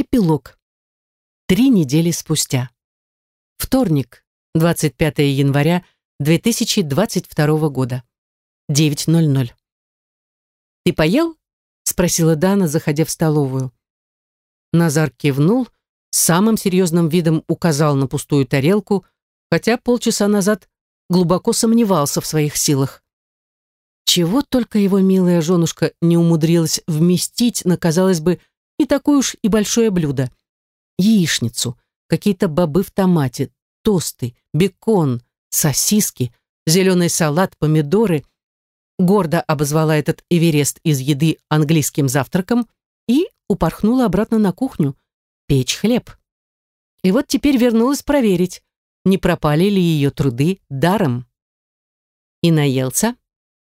Эпилог. Три недели спустя. Вторник, 25 января 2022 года. 9.00. «Ты поел?» — спросила Дана, заходя в столовую. Назар кивнул, самым серьезным видом указал на пустую тарелку, хотя полчаса назад глубоко сомневался в своих силах. Чего только его милая женушка не умудрилась вместить на, казалось бы, не такое уж и большое блюдо. Яичницу, какие-то бобы в томате, тосты, бекон, сосиски, зеленый салат, помидоры. Гордо обозвала этот Эверест из еды английским завтраком и упорхнула обратно на кухню печь хлеб. И вот теперь вернулась проверить, не пропали ли ее труды даром. И наелся?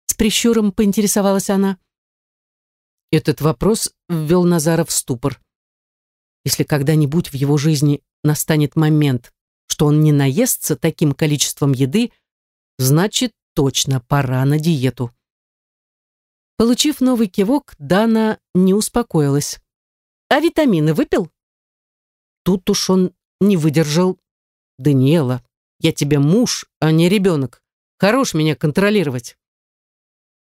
С прищуром поинтересовалась она. Этот вопрос ввел Назара в ступор. Если когда-нибудь в его жизни настанет момент, что он не наестся таким количеством еды, значит, точно пора на диету. Получив новый кивок, Дана не успокоилась. «А витамины выпил?» Тут уж он не выдержал. «Даниэла, я тебе муж, а не ребенок. Хорош меня контролировать».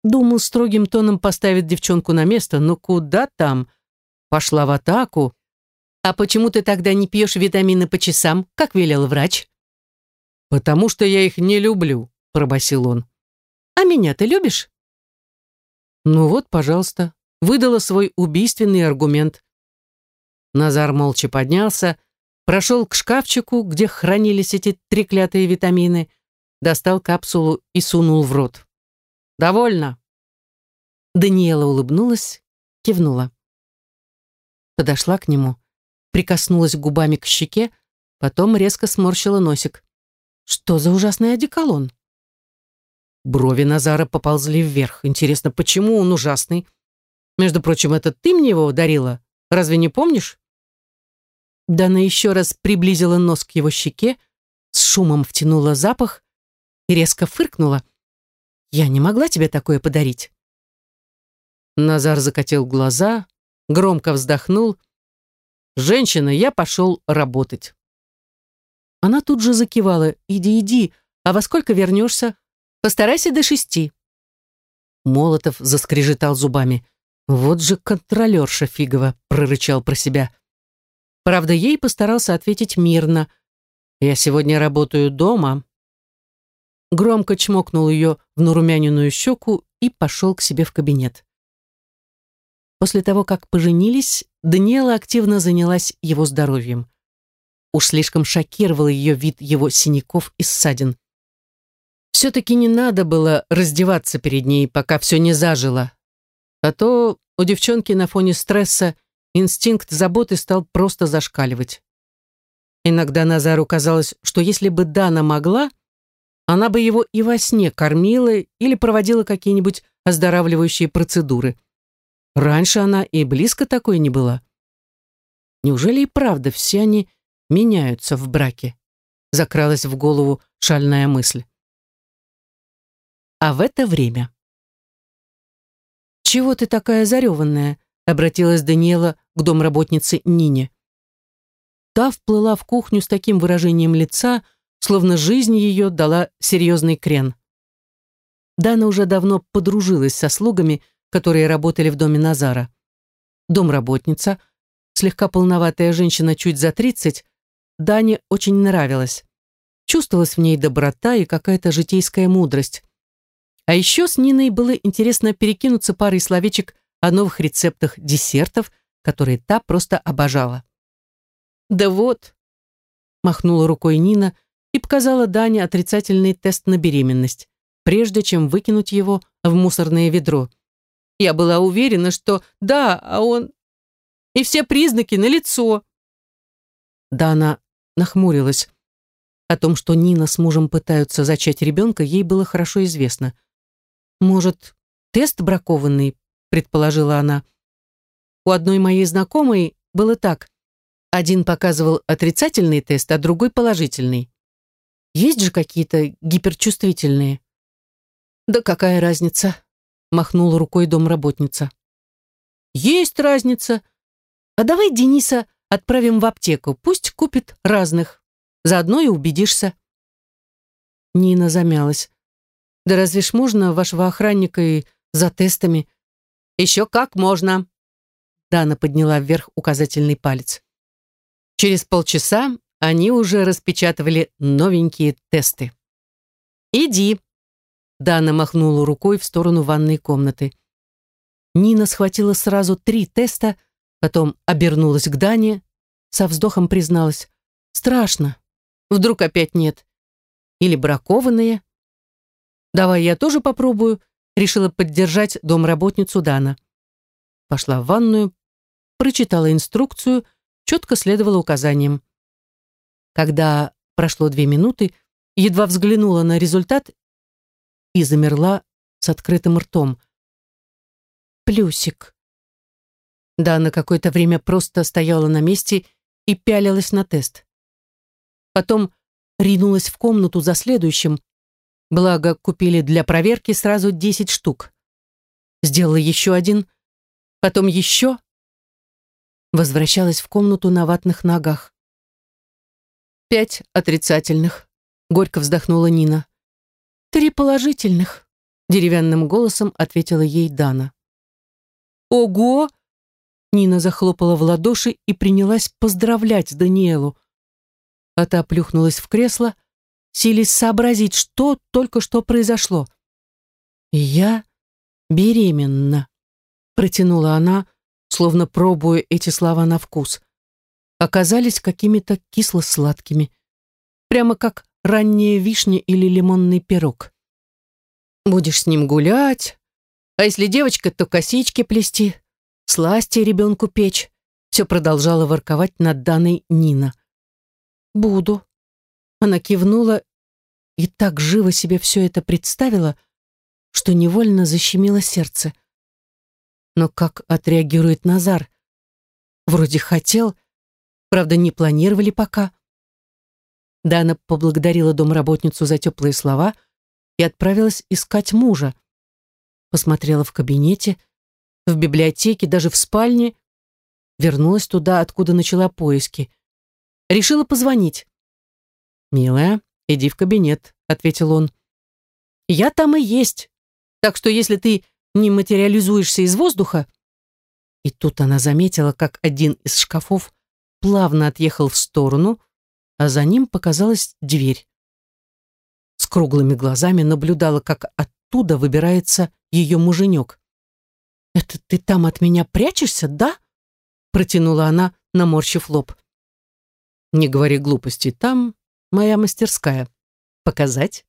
Думал, строгим тоном поставить девчонку на место, но куда там? Пошла в атаку. «А почему ты тогда не пьешь витамины по часам, как велел врач?» «Потому что я их не люблю», — пробасил он. «А меня ты любишь?» «Ну вот, пожалуйста», — выдала свой убийственный аргумент. Назар молча поднялся, прошел к шкафчику, где хранились эти треклятые витамины, достал капсулу и сунул в рот. «Довольно». Даниэла улыбнулась, кивнула. Подошла к нему, прикоснулась губами к щеке, потом резко сморщила носик. «Что за ужасный одеколон?» Брови Назара поползли вверх. Интересно, почему он ужасный? Между прочим, это ты мне его дарила? Разве не помнишь? Дана еще раз приблизила нос к его щеке, с шумом втянула запах и резко фыркнула. Я не могла тебе такое подарить. Назар закатил глаза, громко вздохнул. «Женщина, я пошел работать». Она тут же закивала. «Иди, иди, а во сколько вернешься? Постарайся до шести». Молотов заскрежетал зубами. «Вот же контролерша фигова», — прорычал про себя. Правда, ей постарался ответить мирно. «Я сегодня работаю дома, громко чмокнул ее в нарумяненную щеку и пошел к себе в кабинет. После того, как поженились, Даниэла активно занялась его здоровьем. Уж слишком шокировал ее вид его синяков и ссадин. Все-таки не надо было раздеваться перед ней, пока все не зажило. А то у девчонки на фоне стресса инстинкт заботы стал просто зашкаливать. Иногда Назару казалось, что если бы Дана могла, она бы его и во сне кормила или проводила какие-нибудь оздоравливающие процедуры. Раньше она и близко такой не была. Неужели и правда все они меняются в браке? Закралась в голову шальная мысль. А в это время... «Чего ты такая зареванная?» обратилась Даниэла к домработнице Нине. Та вплыла в кухню с таким выражением лица, словно жизнь ее дала серьезный крен. Дана уже давно подружилась со слугами, которые работали в доме Назара. Домработница, слегка полноватая женщина чуть за тридцать, Дане очень нравилась. Чувствовалась в ней доброта и какая-то житейская мудрость. А еще с Ниной было интересно перекинуться парой словечек о новых рецептах десертов, которые та просто обожала. «Да вот», — махнула рукой Нина, — и показала Дане отрицательный тест на беременность, прежде чем выкинуть его в мусорное ведро. Я была уверена, что да, а он... И все признаки налицо. Дана нахмурилась. О том, что Нина с мужем пытаются зачать ребенка, ей было хорошо известно. «Может, тест бракованный?» — предположила она. У одной моей знакомой было так. Один показывал отрицательный тест, а другой положительный. Есть же какие-то гиперчувствительные. Да какая разница? Махнула рукой домработница. Есть разница. А давай Дениса отправим в аптеку. Пусть купит разных. Заодно и убедишься». Нина замялась. «Да разве ж можно вашего охранника и за тестами?» «Еще как можно!» Дана подняла вверх указательный палец. Через полчаса они уже распечатывали новенькие тесты. «Иди!» Дана махнула рукой в сторону ванной комнаты. Нина схватила сразу три теста, потом обернулась к Дане, со вздохом призналась. «Страшно. Вдруг опять нет. Или бракованные?» «Давай я тоже попробую», решила поддержать домработницу Дана. Пошла в ванную, прочитала инструкцию, четко следовала указаниям. Когда прошло две минуты, едва взглянула на результат и замерла с открытым ртом. Плюсик. Да, на какое-то время просто стояла на месте и пялилась на тест. Потом ринулась в комнату за следующим, благо купили для проверки сразу 10 штук. Сделала еще один, потом еще. Возвращалась в комнату на ватных ногах. Пять отрицательных. Горько вздохнула Нина. Три положительных. Деревянным голосом ответила ей Дана. Ого! Нина захлопала в ладоши и принялась поздравлять Даниэлу. А та плюхнулась в кресло, сились сообразить, что только что произошло. «Я беременна», — протянула она, словно пробуя эти слова на вкус. Оказались какими-то кисло-сладкими, прямо как ранняя вишня или лимонный пирог. «Будешь с ним гулять, а если девочка, то косички плести, сласти ребенку печь», все продолжала ворковать над Даной Нина. «Буду», она кивнула и так живо себе все это представила, что невольно защемило сердце. Но как отреагирует Назар? Вроде хотел, правда, не планировали пока. Дана поблагодарила домработницу за теплые слова и отправилась искать мужа. Посмотрела в кабинете, в библиотеке, даже в спальне. Вернулась туда, откуда начала поиски. Решила позвонить. «Милая, иди в кабинет», — ответил он. «Я там и есть. Так что если ты не материализуешься из воздуха...» И тут она заметила, как один из шкафов плавно отъехал в сторону, а за ним показалась дверь. С круглыми глазами наблюдала, как оттуда выбирается ее муженек. «Это ты там от меня прячешься, да?» протянула она, наморщив лоб. «Не говори глупости, там моя мастерская. Показать?»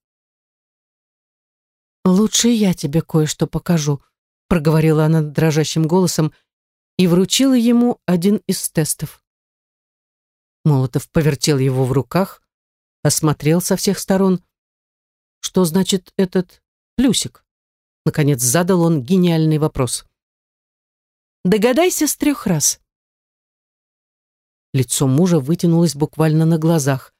«Лучше я тебе кое-что покажу», — проговорила она дрожащим голосом и вручила ему один из тестов. Молотов повертел его в руках, осмотрел со всех сторон. «Что значит этот плюсик?» Наконец задал он гениальный вопрос. «Догадайся с трех раз». Лицо мужа вытянулось буквально на глазах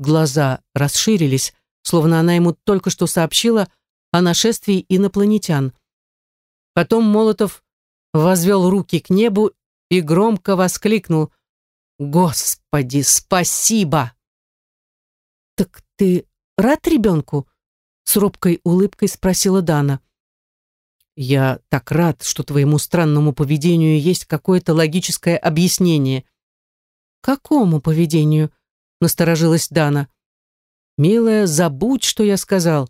глаза расширились, словно она ему только что сообщила о нашествии инопланетян. Потом Молотов возвел руки к небу и громко воскликнул «Господи, спасибо!» «Так ты рад ребенку?» с робкой улыбкой спросила Дана. «Я так рад, что твоему странному поведению есть какое-то логическое объяснение». «Какому поведению?» насторожилась Дана. «Милая, забудь, что я сказал.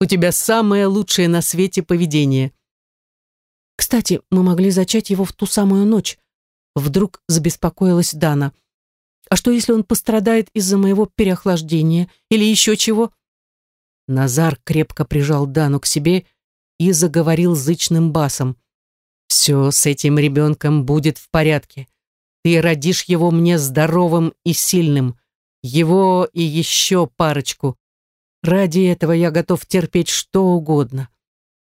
У тебя самое лучшее на свете поведение». «Кстати, мы могли зачать его в ту самую ночь», вдруг забеспокоилась Дана. «А что, если он пострадает из-за моего переохлаждения или еще чего?» Назар крепко прижал Дану к себе и заговорил зычным басом. «Все с этим ребенком будет в порядке. Ты родишь его мне здоровым и сильным. Его и еще парочку. Ради этого я готов терпеть что угодно.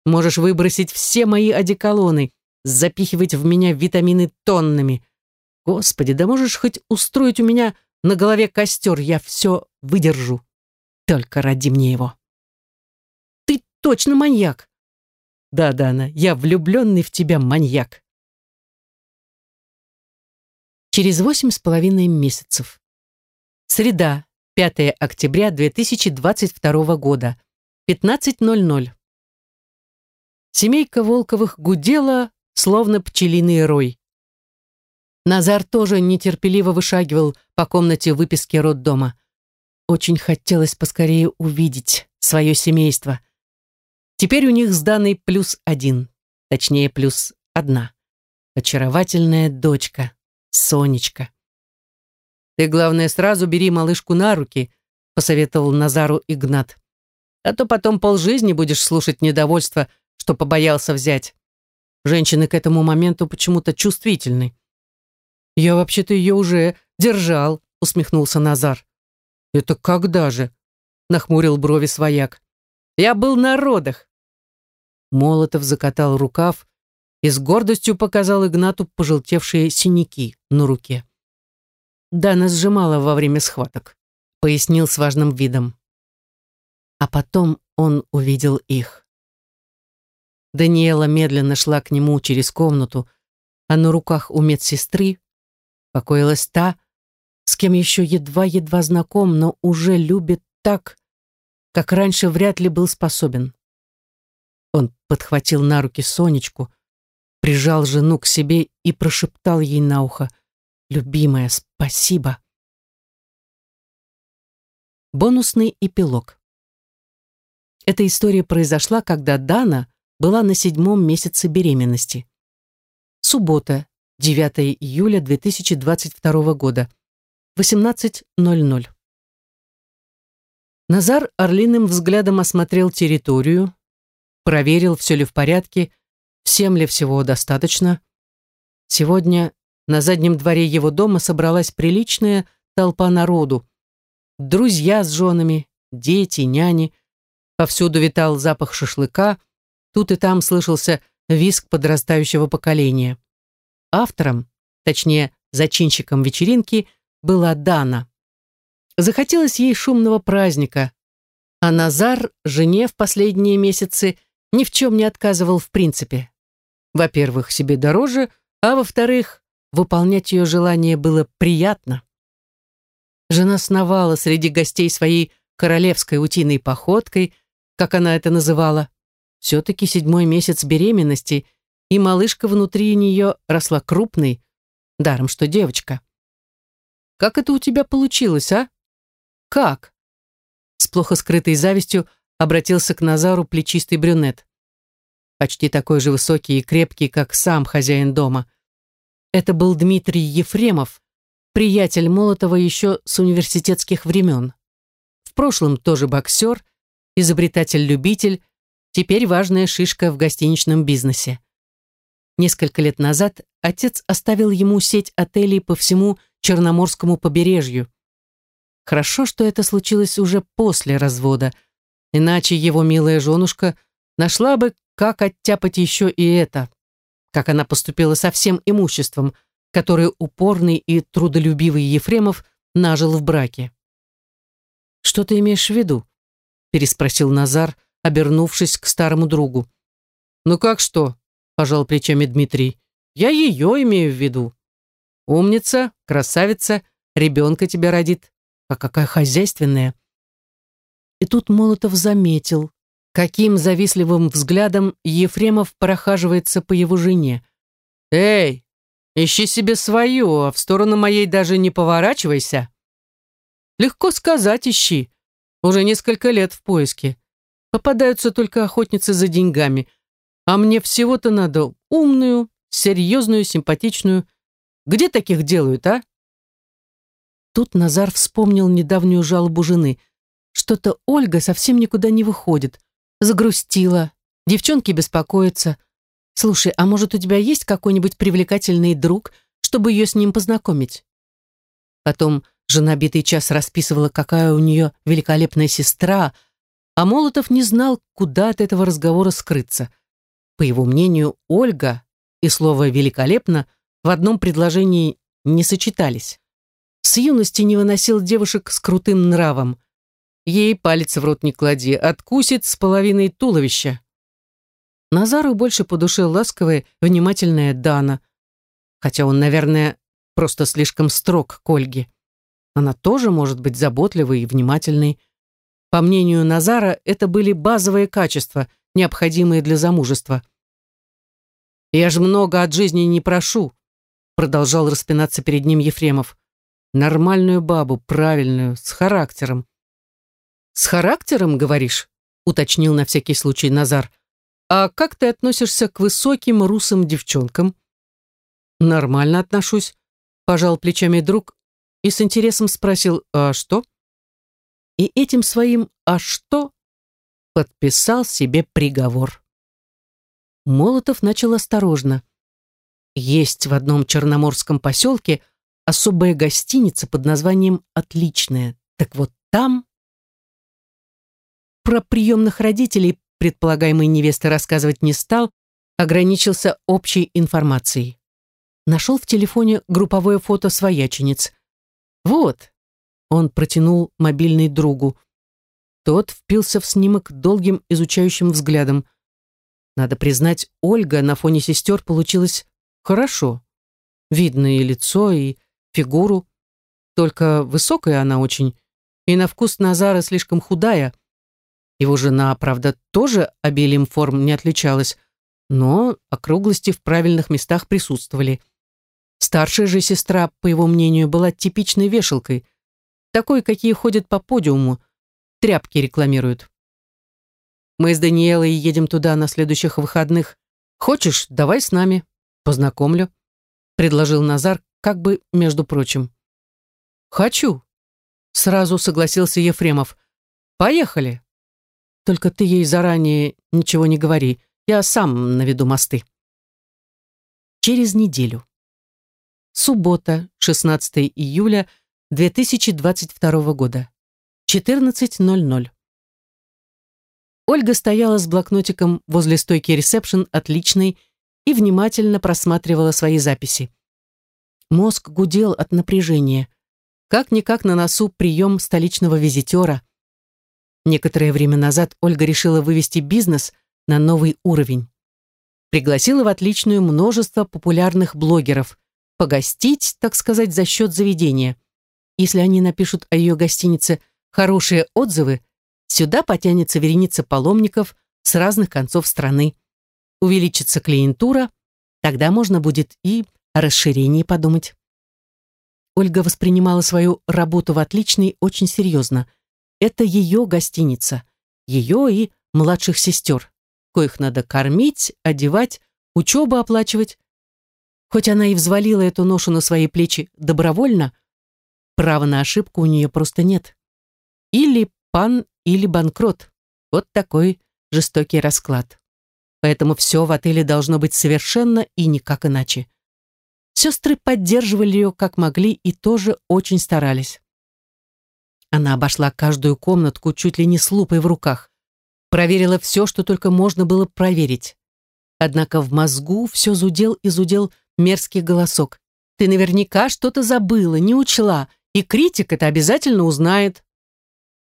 Можешь выбросить все мои одеколоны, запихивать в меня витамины тоннами. Господи, да можешь хоть устроить у меня на голове костер, я все выдержу. Только ради мне его. Ты точно маньяк. Да, Дана, я влюбленный в тебя маньяк. через восемь с половиной месяцев. Среда, 5 октября 2022 года, 15.00. Семейка Волковых гудела, словно пчелиный рой. Назар тоже нетерпеливо вышагивал по комнате выписки роддома. Очень хотелось поскорее увидеть свое семейство. Теперь у них с Даной плюс один, точнее, плюс одна. Очаровательная дочка, Сонечка. «Ты, главное, сразу бери малышку на руки», посоветовал Назару Игнат. «А то потом полжизни будешь слушать недовольство, что побоялся взять. Женщины к этому моменту почему-то чувствительны». «Я вообще-то ее уже держал», усмехнулся Назар. «Это когда же?» нахмурил брови свояк. «Я был на родах». Молотов закатал рукав и с гордостью показал Игнату пожелтевшие синяки на руке. Дана сжимала во время схваток, пояснил с важным видом. А потом он увидел их. Даниэла медленно шла к нему через комнату, а на руках у медсестры покоилась та, с кем еще едва-едва знаком, но уже любит так, как раньше вряд ли был способен. Он подхватил на руки Сонечку, прижал жену к себе и прошептал ей на ухо «Любимая, спасибо». Бонусный эпилог. Эта история произошла, когда Дана была на седьмом месяце беременности. Суббота, 9 июля 2022 года, 18.00. Назар орлиным взглядом осмотрел территорию, проверил, все ли в порядке, всем ли всего достаточно. Сегодня на заднем дворе его дома собралась приличная толпа народу. Друзья с женами, дети, няни. Повсюду витал запах шашлыка, тут и там слышался визг подрастающего поколения. Автором, точнее, зачинщиком вечеринки, была Дана. Захотелось ей шумного праздника, а Назар жене в последние месяцы ни в чем не отказывал в принципе. Во-первых, себе дороже, а во-вторых, выполнять ее желание было приятно. Жена сновала среди гостей своей королевской утиной походкой, как она это называла. Все-таки седьмой месяц беременности, и малышка внутри нее росла крупной, даром что девочка. «Как это у тебя получилось, а?» «Как?» С плохо скрытой завистью обратился к Назару плечистый брюнет. Почти такой же высокий и крепкий, как сам хозяин дома. Это был Дмитрий Ефремов, приятель Молотова еще с университетских времен. В прошлом тоже боксер, изобретатель-любитель, теперь важная шишка в гостиничном бизнесе. Несколько лет назад отец оставил ему сеть отелей по всему Черноморскому побережью. Хорошо, что это случилось уже после развода, иначе его милая женушка нашла бы, как оттяпать еще и это, как она поступила со всем имуществом, которое упорный и трудолюбивый Ефремов нажил в браке. «Что ты имеешь в виду?» переспросил Назар, обернувшись к старому другу. «Ну как что?» – пожал плечами Дмитрий. «Я ее имею в виду. Умница, красавица, ребенка тебя родит а какая хозяйственная. И тут Молотов заметил, каким завистливым взглядом Ефремов прохаживается по его жене. «Эй, ищи себе свою, а в сторону моей даже не поворачивайся». «Легко сказать, ищи. Уже несколько лет в поиске. Попадаются только охотницы за деньгами. А мне всего-то надо умную, серьезную, симпатичную. Где таких делают, а?» Тут Назар вспомнил недавнюю жалобу жены. Что-то Ольга совсем никуда не выходит. Загрустила. Девчонки беспокоятся. Слушай, а может у тебя есть какой-нибудь привлекательный друг, чтобы ее с ним познакомить? Потом жена битый час расписывала, какая у нее великолепная сестра, а Молотов не знал, куда от этого разговора скрыться. По его мнению, Ольга и слово «великолепно» в одном предложении не сочетались. С юности не выносил девушек с крутым нравом. Ей палец в рот не клади, откусит с половиной туловища. Назару больше по душе ласковая, внимательная Дана. Хотя он, наверное, просто слишком строг к Ольге. Она тоже может быть заботливой и внимательной. По мнению Назара, это были базовые качества, необходимые для замужества. «Я же много от жизни не прошу», продолжал распинаться перед ним Ефремов. «Нормальную бабу, правильную, с характером». «С характером, говоришь?» уточнил на всякий случай Назар. «А как ты относишься к высоким русым девчонкам?» «Нормально отношусь», — пожал плечами друг и с интересом спросил «А что?» И этим своим «А что?» подписал себе приговор. Молотов начал осторожно. Есть в одном черноморском поселке особая гостиница под названием «Отличная». Так вот там... Про приемных родителей предполагаемой невесты рассказывать не стал, ограничился общей информацией. Нашел в телефоне групповое фото своячениц. «Вот», — он протянул мобильный другу. Тот впился в снимок долгим изучающим взглядом. Надо признать, Ольга на фоне сестер получилась хорошо. Видно и лицо, и фигуру. Только высокая она очень, и на вкус Назара слишком худая. Его жена, правда, тоже обилием форм не отличалась, но округлости в правильных местах присутствовали. Старшая же сестра, по его мнению, была типичной вешалкой, такой, какие ходят по подиуму, тряпки рекламируют. Мы с Даниэлой едем туда на следующих выходных. Хочешь, давай с нами, познакомлю, предложил Назар, как бы между прочим. Хочу, сразу согласился Ефремов. Поехали. Только ты ей заранее ничего не говори, я сам наведу мосты. Через неделю. Суббота, 16 июля 2022 года. 14.00. Ольга стояла с блокнотиком возле стойки ресепшн отличной и внимательно просматривала свои записи. Мозг гудел от напряжения. Как-никак на носу прием столичного визитера. Некоторое время назад Ольга решила вывести бизнес на новый уровень. Пригласила в отличную множество популярных блогеров – погостить, так сказать, за счет заведения. Если они напишут о ее гостинице хорошие отзывы, сюда потянется вереница паломников с разных концов страны. Увеличится клиентура, тогда можно будет и о расширении подумать. Ольга воспринимала свою работу в отличной очень серьезно. Это ее гостиница, ее и младших сестер, коих надо кормить, одевать, учебу оплачивать, Хоть она и взвалила эту ношу на свои плечи добровольно, права на ошибку у нее просто нет. Или пан, или банкрот. Вот такой жестокий расклад. Поэтому все в отеле должно быть совершенно и никак иначе. Сестры поддерживали ее как могли и тоже очень старались. Она обошла каждую комнатку чуть ли не с лупой в руках. Проверила все, что только можно было проверить. Однако в мозгу все зудел и зудел мерзкий голосок. «Ты наверняка что-то забыла, не учла, и критик это обязательно узнает».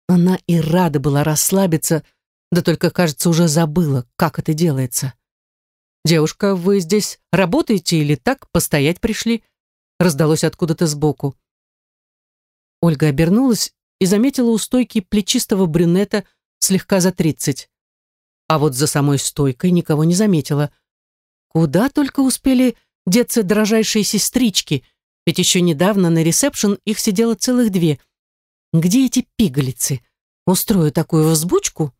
Она и рада была расслабиться, да только, кажется, уже забыла, как это делается. «Девушка, вы здесь работаете или так постоять пришли?» раздалось откуда-то сбоку. Ольга обернулась и заметила у стойки плечистого брюнета слегка за тридцать. А вот за самой стойкой никого не заметила. Куда только успели деться дрожайшие сестрички, ведь еще недавно на ресепшн их сидело целых две. Где эти пигалицы? Устрою такую взбучку?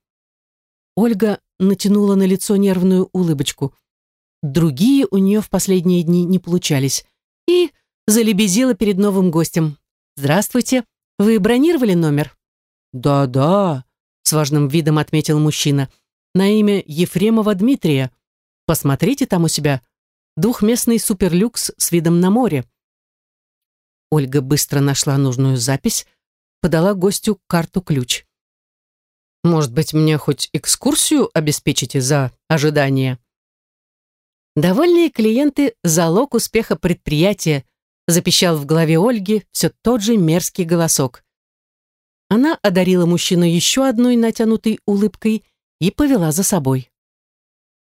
Ольга натянула на лицо нервную улыбочку. Другие у нее в последние дни не получались. И залебезила перед новым гостем. «Здравствуйте, вы бронировали номер?» «Да-да», — с важным видом отметил мужчина. «На имя Ефремова Дмитрия. Посмотрите там у себя двухместный суперлюкс с видом на море. Ольга быстро нашла нужную запись, подала гостю карту-ключ. «Может быть, мне хоть экскурсию обеспечите за ожидание?» Довольные клиенты – залог успеха предприятия, запищал в голове Ольги все тот же мерзкий голосок. Она одарила мужчину еще одной натянутой улыбкой и повела за собой.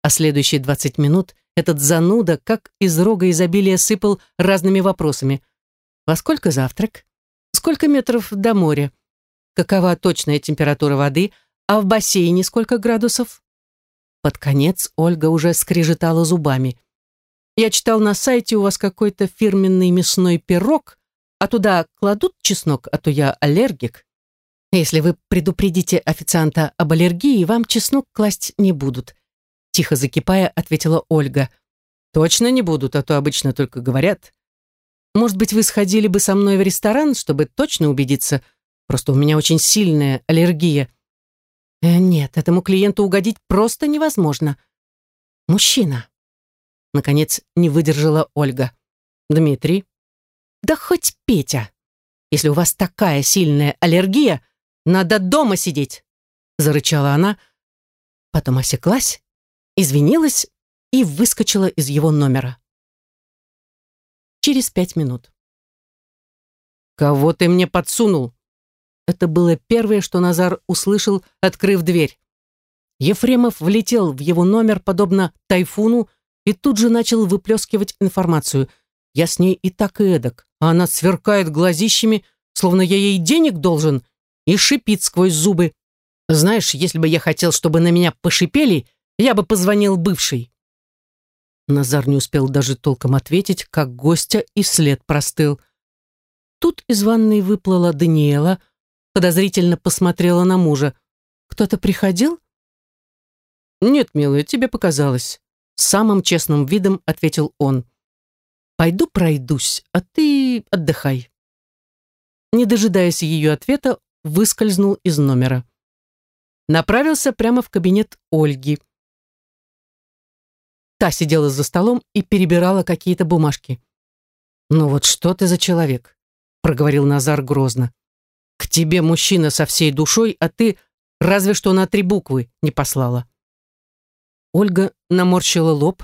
А следующие 20 минут этот зануда, как из рога изобилия сыпал разными вопросами. Во сколько завтрак? Сколько метров до моря? Какова точная температура воды? А в бассейне сколько градусов? Под конец Ольга уже скрежетала зубами. Я читал на сайте у вас какой-то фирменный мясной пирог, а туда кладут чеснок, а то я аллергик. Если вы предупредите официанта об аллергии, вам чеснок класть не будут. Тихо закипая, ответила Ольга. Точно не будут, а то обычно только говорят. Может быть, вы сходили бы со мной в ресторан, чтобы точно убедиться? Просто у меня очень сильная аллергия. Э, нет, этому клиенту угодить просто невозможно. Мужчина. Наконец, не выдержала Ольга. Дмитрий? Да хоть Петя. Если у вас такая сильная аллергия, надо дома сидеть, зарычала она, потом осеклась, извинилась и выскочила из его номера. Через пять минут. «Кого ты мне подсунул?» Это было первое, что Назар услышал, открыв дверь. Ефремов влетел в его номер, подобно тайфуну, и тут же начал выплескивать информацию. Я с ней и так и эдак, а она сверкает глазищами, словно я ей денег должен, и шипит сквозь зубы. Знаешь, если бы я хотел, чтобы на меня пошипели, я бы позвонил бывшей. Назар не успел даже толком ответить, как гостя и след простыл. Тут из ванной выплыла Даниэла, подозрительно посмотрела на мужа. «Кто-то приходил?» «Нет, милая, тебе показалось», — самым честным видом ответил он. «Пойду пройдусь, а ты отдыхай». Не дожидаясь ее ответа, выскользнул из номера. Направился прямо в кабинет Ольги. Та сидела за столом и перебирала какие-то бумажки. «Ну вот что ты за человек?» — проговорил Назар грозно. «К тебе мужчина со всей душой, а ты разве что на три буквы не послала». Ольга наморщила лоб,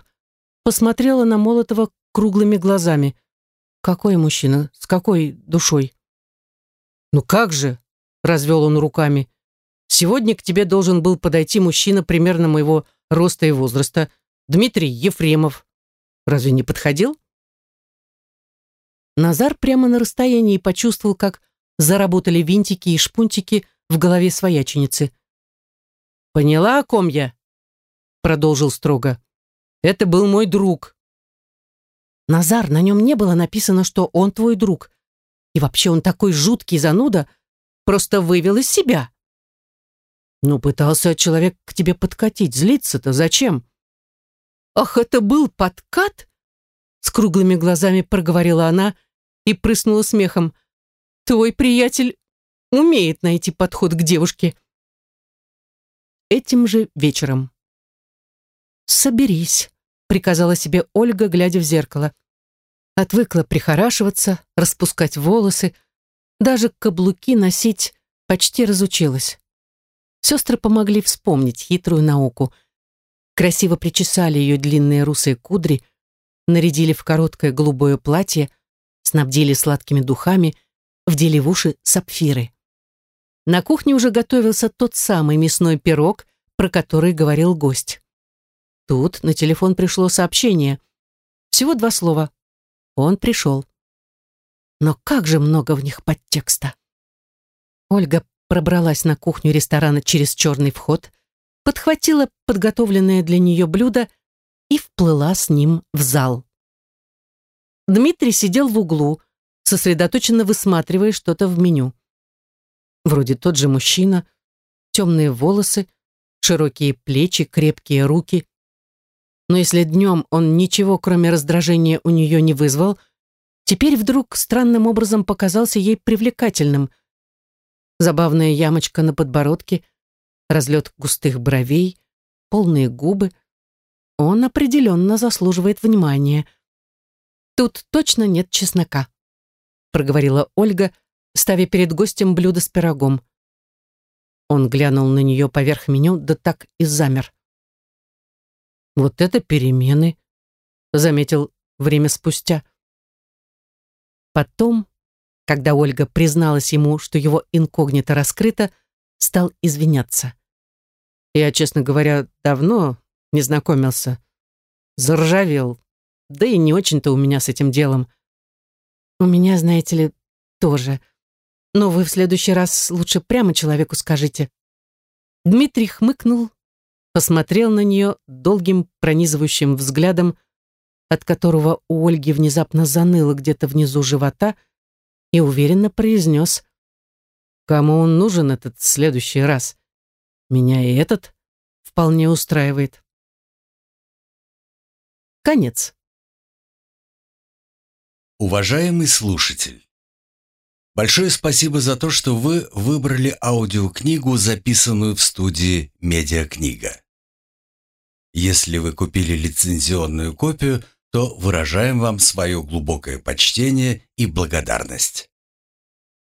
посмотрела на Молотова круглыми глазами. «Какой мужчина? С какой душой?» «Ну как же?» развел он руками. Сегодня к тебе должен был подойти мужчина примерно моего роста и возраста, Дмитрий Ефремов. Разве не подходил? Назар прямо на расстоянии почувствовал, как заработали винтики и шпунтики в голове свояченицы. «Поняла, о ком я?» Продолжил строго. «Это был мой друг». «Назар, на нем не было написано, что он твой друг. И вообще он такой жуткий зануда, Просто вывел из себя. Ну, пытался человек к тебе подкатить. Злиться-то зачем? Ах, это был подкат? С круглыми глазами проговорила она и прыснула смехом. Твой приятель умеет найти подход к девушке. Этим же вечером. «Соберись», — приказала себе Ольга, глядя в зеркало. Отвыкла прихорашиваться, распускать волосы, даже каблуки носить почти разучилась. Сестры помогли вспомнить хитрую науку. Красиво причесали ее длинные русые кудри, нарядили в короткое голубое платье, снабдили сладкими духами, вдели в уши сапфиры. На кухне уже готовился тот самый мясной пирог, про который говорил гость. Тут на телефон пришло сообщение. Всего два слова. Он пришел. Но как же много в них подтекста. Ольга пробралась на кухню ресторана через черный вход, подхватила подготовленное для нее блюдо и вплыла с ним в зал. Дмитрий сидел в углу, сосредоточенно высматривая что-то в меню. Вроде тот же мужчина, темные волосы, широкие плечи, крепкие руки. Но если днем он ничего, кроме раздражения, у нее не вызвал, теперь вдруг странным образом показался ей привлекательным. Забавная ямочка на подбородке, разлет густых бровей, полные губы. Он определенно заслуживает внимания. Тут точно нет чеснока, проговорила Ольга, ставя перед гостем блюдо с пирогом. Он глянул на нее поверх меню, да так и замер. «Вот это перемены», — заметил время спустя. Потом, когда Ольга призналась ему, что его инкогнито раскрыто, стал извиняться. Я, честно говоря, давно не знакомился. Заржавел. Да и не очень-то у меня с этим делом. У меня, знаете ли, тоже. Но вы в следующий раз лучше прямо человеку скажите. Дмитрий хмыкнул, посмотрел на нее долгим пронизывающим взглядом, от которого у Ольги внезапно заныло где-то внизу живота, и уверенно произнес «Кому он нужен этот следующий раз? Меня и этот вполне устраивает». Конец. Уважаемый слушатель, большое спасибо за то, что вы выбрали аудиокнигу, записанную в студии «Медиакнига». Если вы купили лицензионную копию, то выражаем вам свое глубокое почтение и благодарность.